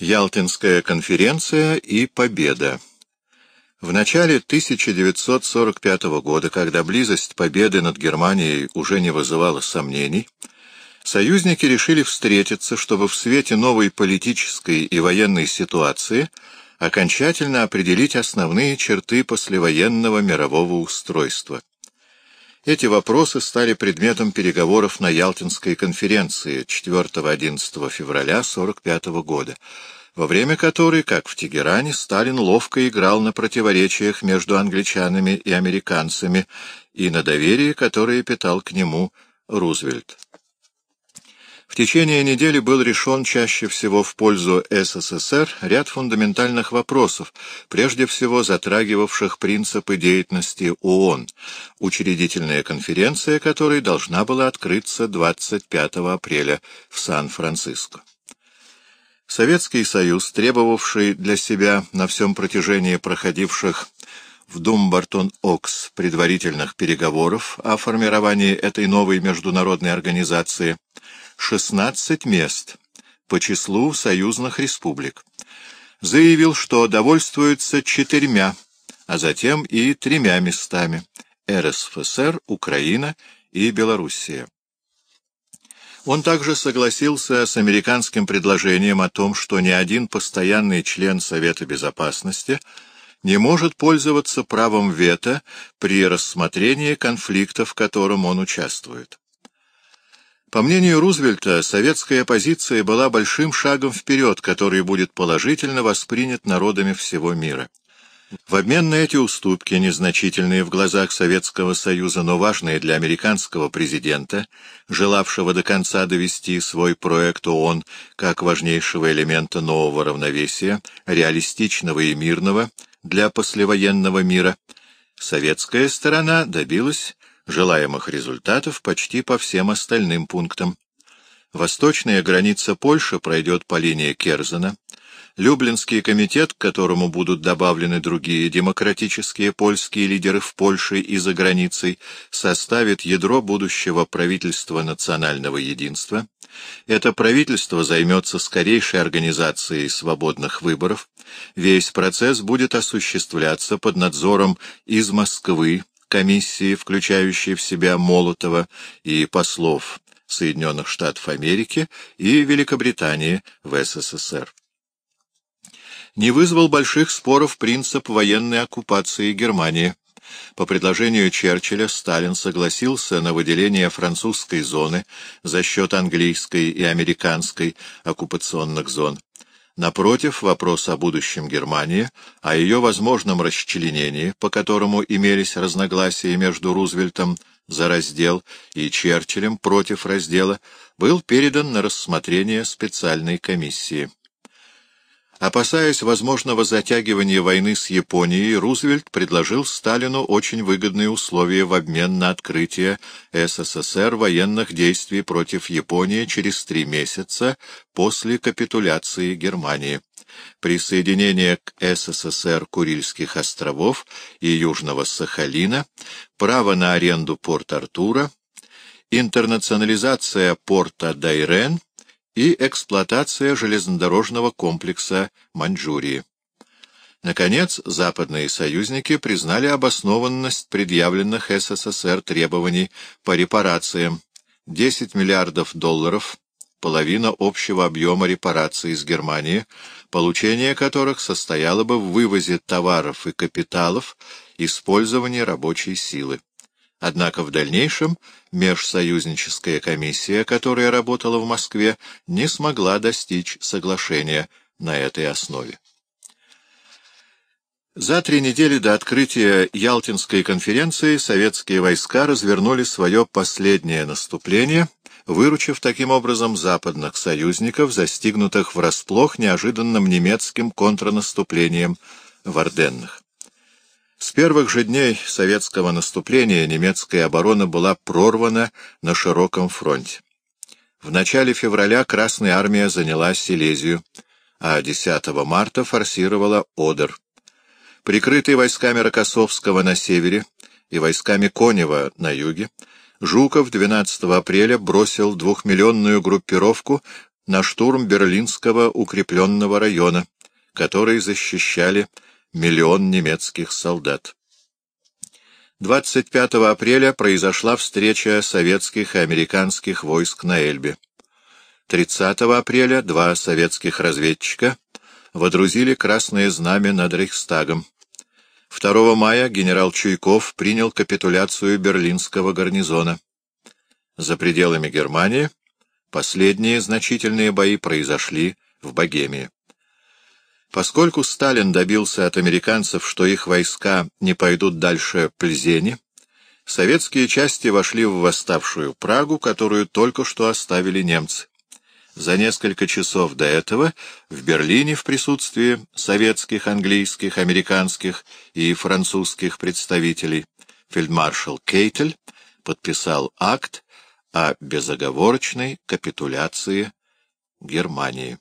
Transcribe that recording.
Ялтинская конференция и победа В начале 1945 года, когда близость победы над Германией уже не вызывала сомнений, союзники решили встретиться, чтобы в свете новой политической и военной ситуации окончательно определить основные черты послевоенного мирового устройства. Эти вопросы стали предметом переговоров на Ялтинской конференции 4-11 февраля 1945 года, во время которой, как в Тегеране, Сталин ловко играл на противоречиях между англичанами и американцами и на доверии, которое питал к нему Рузвельт. В течение недели был решен чаще всего в пользу СССР ряд фундаментальных вопросов, прежде всего затрагивавших принципы деятельности ООН, учредительная конференция которой должна была открыться 25 апреля в Сан-Франциско. Советский Союз, требовавший для себя на всем протяжении проходивших в Думбартон-Окс предварительных переговоров о формировании этой новой международной организации, 16 мест по числу союзных республик. Заявил, что довольствуется четырьмя, а затем и тремя местами — РСФСР, Украина и Белоруссия. Он также согласился с американским предложением о том, что ни один постоянный член Совета Безопасности не может пользоваться правом вето при рассмотрении конфликта, в котором он участвует. По мнению Рузвельта, советская позиция была большим шагом вперед, который будет положительно воспринят народами всего мира. В обмен на эти уступки, незначительные в глазах Советского Союза, но важные для американского президента, желавшего до конца довести свой проект ООН как важнейшего элемента нового равновесия, реалистичного и мирного для послевоенного мира, советская сторона добилась желаемых результатов почти по всем остальным пунктам. Восточная граница Польши пройдет по линии Керзена, Люблинский комитет, к которому будут добавлены другие демократические польские лидеры в Польше и за границей, составит ядро будущего правительства национального единства. Это правительство займется скорейшей организацией свободных выборов. Весь процесс будет осуществляться под надзором из Москвы, комиссии, включающей в себя Молотова и послов Соединенных Штатов Америки и Великобритании в СССР не вызвал больших споров принцип военной оккупации Германии. По предложению Черчилля Сталин согласился на выделение французской зоны за счет английской и американской оккупационных зон. Напротив, вопрос о будущем Германии, о ее возможном расчленении, по которому имелись разногласия между Рузвельтом за раздел и Черчиллем против раздела, был передан на рассмотрение специальной комиссии. Опасаясь возможного затягивания войны с Японией, Рузвельт предложил Сталину очень выгодные условия в обмен на открытие СССР военных действий против Японии через три месяца после капитуляции Германии. Присоединение к СССР Курильских островов и Южного Сахалина, право на аренду Порт-Артура, интернационализация порта Дайрен — и эксплуатация железнодорожного комплекса Маньчжурии. Наконец, западные союзники признали обоснованность предъявленных СССР требований по репарациям 10 миллиардов долларов, половина общего объема репараций из Германии, получение которых состояло бы в вывозе товаров и капиталов, использовании рабочей силы. Однако в дальнейшем межсоюзническая комиссия, которая работала в Москве, не смогла достичь соглашения на этой основе. За три недели до открытия Ялтинской конференции советские войска развернули свое последнее наступление, выручив таким образом западных союзников, застигнутых врасплох неожиданным немецким контрнаступлением в Орденнах. С первых же дней советского наступления немецкая оборона была прорвана на широком фронте. В начале февраля Красная армия заняла Силезию, а 10 марта форсировала Одер. Прикрытый войсками Рокоссовского на севере и войсками Конева на юге, Жуков 12 апреля бросил двухмиллионную группировку на штурм Берлинского укрепленного района, который защищали миллион немецких солдат. 25 апреля произошла встреча советских и американских войск на Эльбе. 30 апреля два советских разведчика водрузили красное знамя над Рейхстагом. 2 мая генерал Чуйков принял капитуляцию берлинского гарнизона. За пределами Германии последние значительные бои произошли в Богемии. Поскольку Сталин добился от американцев, что их войска не пойдут дальше Пльзени, советские части вошли в восставшую Прагу, которую только что оставили немцы. За несколько часов до этого в Берлине в присутствии советских, английских, американских и французских представителей фельдмаршал Кейтель подписал акт о безоговорочной капитуляции Германии.